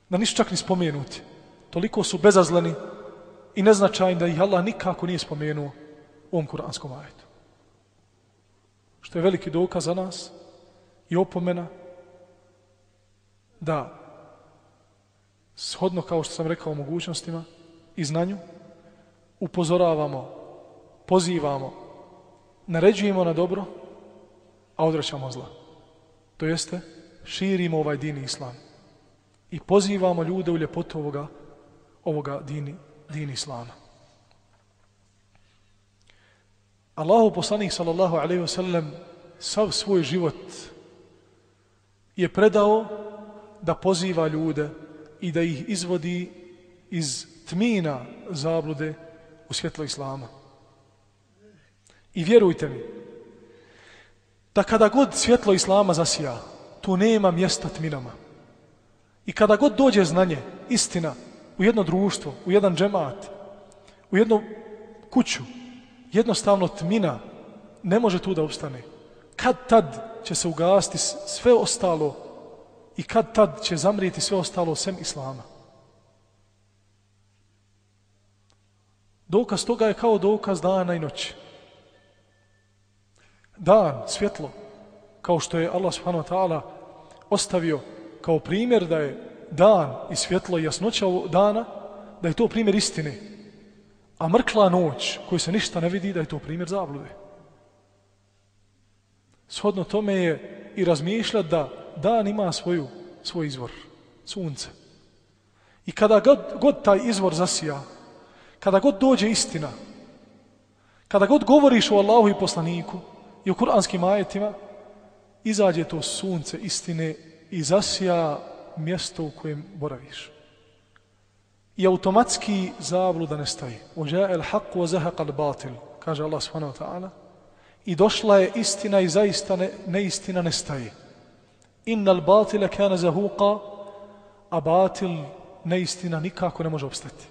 Da nisu čak ni spomenuti. Toliko su bezazleni i neznačajni da ih Allah nikako nije spomenuo u ovom kuranskom ajetu. Što je veliki dokaz za nas i opomena da shodno kao što sam rekao o mogućnostima i znanju upozoravamo, pozivamo, naređujemo na dobro, a odrećamo zla. To jeste, širimo ovaj din islam i pozivamo ljude u ljepotu ovoga, ovoga dini, din islama. Allahu poslanik sallallahu alaihi wasallam sav svoj život je predao da poziva ljude i da ih izvodi iz tmina zablude u svjetlo Islama. I vjerujte mi, da kada god svjetlo Islama zasija, tu nema mjesta tminama. I kada god dođe znanje, istina, u jedno društvo, u jedan džemat, u jednu kuću, jednostavno tmina ne može tu da obstane. Kad tad će se ugasti sve ostalo i kad tad će zamrijeti sve ostalo sem Islama. Dokaz toga je kao dokaz dana i noći. Dan, svjetlo, kao što je Allah subhanahu wa ta'ala ostavio kao primjer da je dan i svjetlo i jasnoća dana, da je to primjer istine. A mrkla noć, koju se ništa ne vidi, da je to primjer zablude. Shodno tome je i razmišljati da dan ima svoju, svoj izvor, sunce. I kada god, god taj izvor zasija, kada god dođe istina, kada god govoriš o Allahu i poslaniku i u kuranskim ajetima, izađe to sunce istine i zasija mjesto u kojem boraviš. I automatski zabluda nestaje. Ođa el haqq wa zahaqa al batil, kaže Allah subhanahu wa ta'ala. I došla je istina i zaista ne, neistina nestaje. Innal batile kana zahuqa, a batil neistina nikako ne može obstati.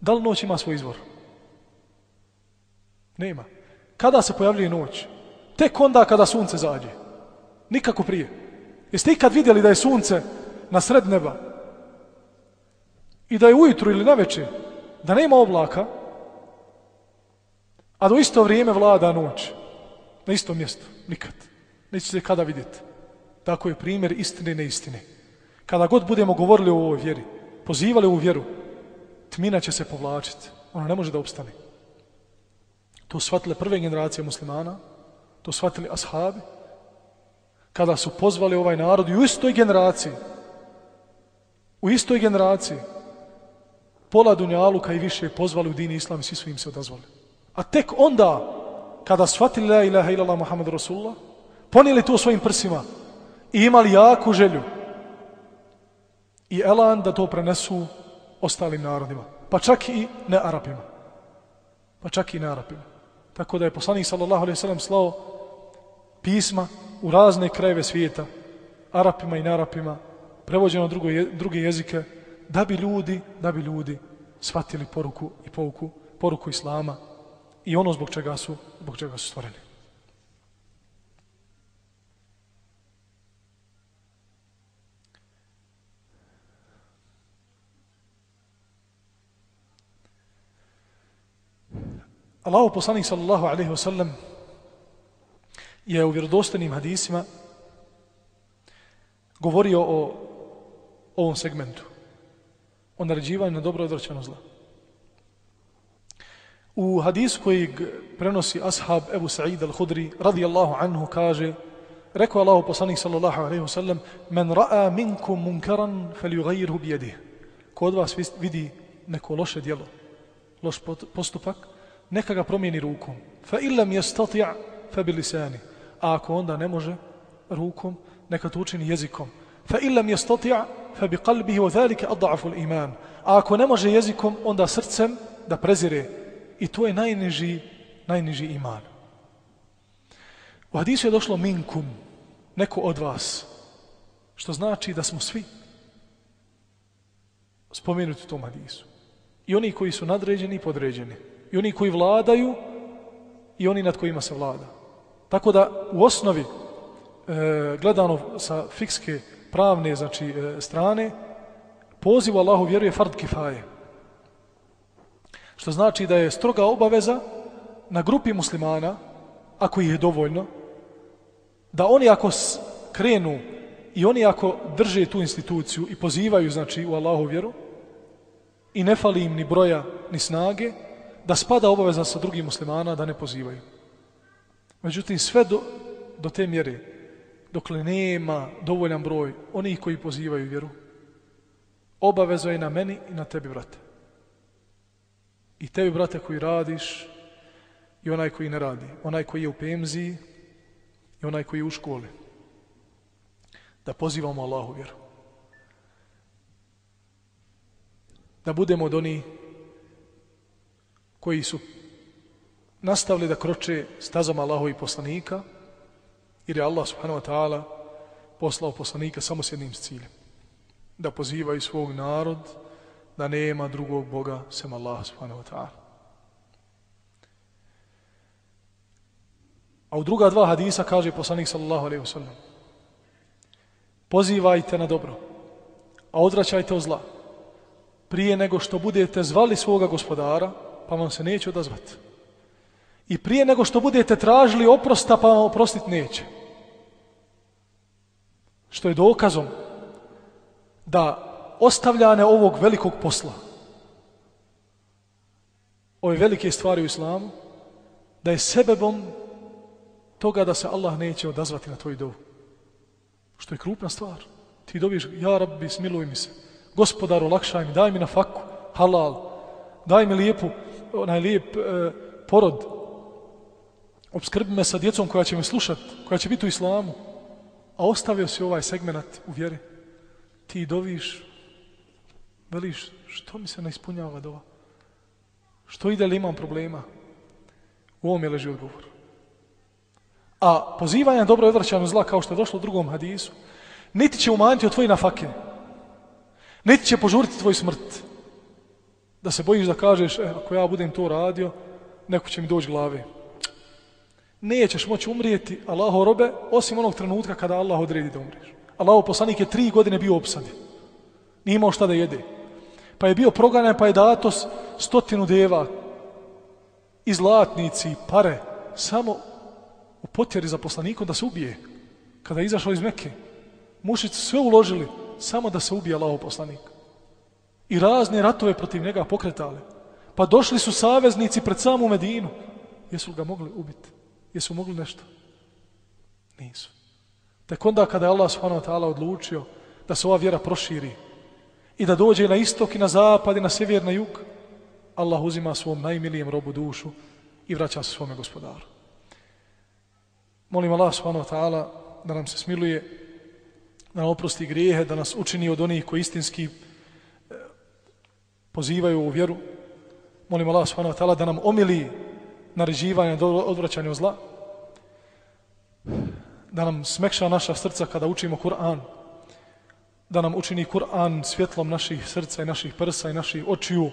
Da li noć ima svoj izvor? Nema. Kada se pojavljuje noć? Tek onda kada sunce zađe. Nikako prije. Jeste ikad vidjeli da je sunce na sred neba i da je ujutru ili na večer, da nema oblaka, a do isto vrijeme vlada noć na isto mjesto. Nikad. Nećete kada vidjeti. Tako je primjer istine i neistine. Kada god budemo govorili o ovoj vjeri, pozivali u vjeru, tmina će se povlačiti. Ona ne može da obstane. To shvatile prve generacije muslimana, to shvatili ashabi, kada su pozvali ovaj narod i u istoj generaciji, u istoj generaciji, pola Dunjaluka i više pozvali u dini islam i svi su im se odazvali. A tek onda, kada shvatili la ilaha illallah Muhammad Rasulullah, ponijeli to svojim prsima i imali jaku želju i elan da to prenesu ostalim narodima, pa čak i ne Arapima. Pa čak i ne Arapima. Tako da je poslanik sallallahu alaihi sallam slao pisma u razne krajeve svijeta, Arapima i Narapima, prevođeno drugo je, druge jezike, da bi ljudi, da bi ljudi shvatili poruku i pouku, poruku Islama i ono zbog čega su, zbog čega su stvoreni. Allahu poslanik sallallahu alaihi wa sallam je u vjerodostanim hadisima govorio o ovom segmentu. O naređivanju na dobro odvraćano zla. U hadisu koji prenosi ashab Ebu Sa'id al-Hudri radijallahu anhu kaže rekao Allahu poslanik sallallahu alaihi wa sallam men ra'a minkum munkaran fel bi bijedih. Ko od vas vidi neko loše djelo, loš postupak, neka ga promijeni rukom. Fa illam yastati' fa bilisani. A ako onda ne može rukom, neka to učini jezikom. Fa illam yastati' fa biqalbihi wa zalika adhafu al-iman. A ako ne može jezikom, onda srcem da prezire. I to je najniži najniži iman. U hadisu je došlo minkum, neko od vas, što znači da smo svi spomenuti u tom hadisu. I oni koji su nadređeni i podređeni. I oni koji vladaju i oni nad kojima se vlada. Tako da u osnovi e, gledano sa fikske pravne znači e, strane poziv Allahu vjeruje fard kifaje. Što znači da je stroga obaveza na grupi muslimana, ako ih je dovoljno, da oni ako krenu i oni ako drže tu instituciju i pozivaju znači u Allahu vjeru i ne fali im ni broja ni snage, da spada obaveza sa drugim muslimana da ne pozivaju. Međutim, sve do, do te mjere, dokle nema dovoljan broj onih koji pozivaju vjeru, obavezo je na meni i na tebi, brate. I tebi, brate, koji radiš i onaj koji ne radi. Onaj koji je u pemziji i onaj koji je u školi. Da pozivamo Allahu vjeru. Da budemo od onih koji su nastavili da kroče stazom stazama i poslanika, jer je Allah subhanahu wa ta'ala poslao poslanika samo s jednim ciljem. Da pozivaju svog narod da nema drugog Boga sem Allah subhanahu wa ta'ala. A u druga dva hadisa kaže poslanik sallallahu alaihi wa sallam pozivajte na dobro, a odvraćajte od zla prije nego što budete zvali svoga gospodara, pa vam se neće odazvati. I prije nego što budete tražili oprosta, pa vam oprostiti neće. Što je dokazom da ostavljane ovog velikog posla, ove velike stvari u islamu, da je sebebom toga da se Allah neće odazvati na tvoj dovu. Što je krupna stvar. Ti dobiješ, ja rabbi, smiluj mi se. Gospodaru, lakšaj mi, daj mi na faku, halal, daj mi lijepu, onaj lijep e, porod, obskrbi me sa djecom koja će me slušat, koja će biti u islamu, a ostavio si ovaj segment u vjeri. Ti doviš, veliš, što mi se ne ispunjava dova? Što ide li imam problema? U ovom je leži odgovor. A pozivanje na dobro i odvraćanje zla, kao što je došlo u drugom hadisu, niti će umanjiti od tvoji nafake, niti će požuriti tvoj smrt, da se bojiš da kažeš, e, ako ja budem to radio, neko će mi doći glave. Nećeš moći umrijeti, Allaho robe, osim onog trenutka kada Allah odredi da umriješ. Allaho poslanik je tri godine bio opsadi. Nije imao šta da jede. Pa je bio proganjan, pa je dato stotinu deva i zlatnici, pare, samo u potjeri za poslanikom da se ubije. Kada je izašao iz Mekke, mušici sve uložili samo da se ubije Allaho poslanik. I razne ratove protiv njega pokretali. Pa došli su saveznici pred samu Medinu. Jesu ga mogli ubiti? Jesu mogli nešto? Nisu. Tek onda kada je Allah subhanahu wa ta'ala odlučio da se ova vjera proširi i da dođe na istok i na zapad i na sjever na jug, Allah uzima svom najmilijem robu dušu i vraća se svome gospodaru. Molim Allah subhanahu wa ta'ala da nam se smiluje, da nam oprosti grijehe, da nas učini od onih koji istinski pozivaju u vjeru. Molim Allah subhanahu wa ta'ala da nam omili naređivanje do odvraćanja zla, da nam smekša naša srca kada učimo Kur'an, da nam učini Kur'an svjetlom naših srca i naših prsa i naših očiju,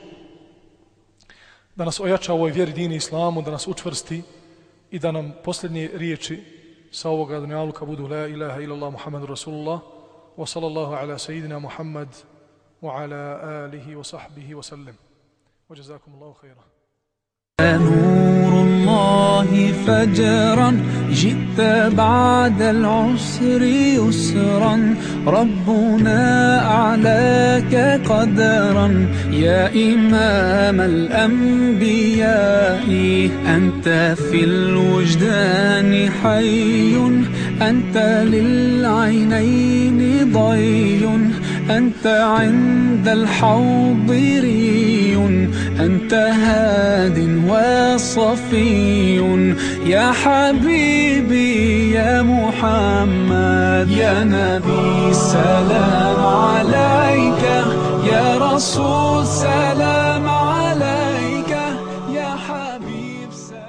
da nas ojača u ovoj vjeri dini islamu, da nas učvrsti i da nam posljednje riječi sa ovoga dunjaluka budu La ilaha illallah Muhammadu Rasulullah wa sallallahu ala sejidina Muhammad wa sahbihi wa sallim. Wa jazakum Allahu khaira. الله فجرا جئت بعد العسر يسرا ربنا أعلاك قدرا يا إمام الأنبياء أنت في الوجدان حي أنت للعينين ضي أنت عند الحوض ري أنت هاد وصفي يا حبيبي يا محمد يا نبي سلام عليك. يا رسول سلام عليك.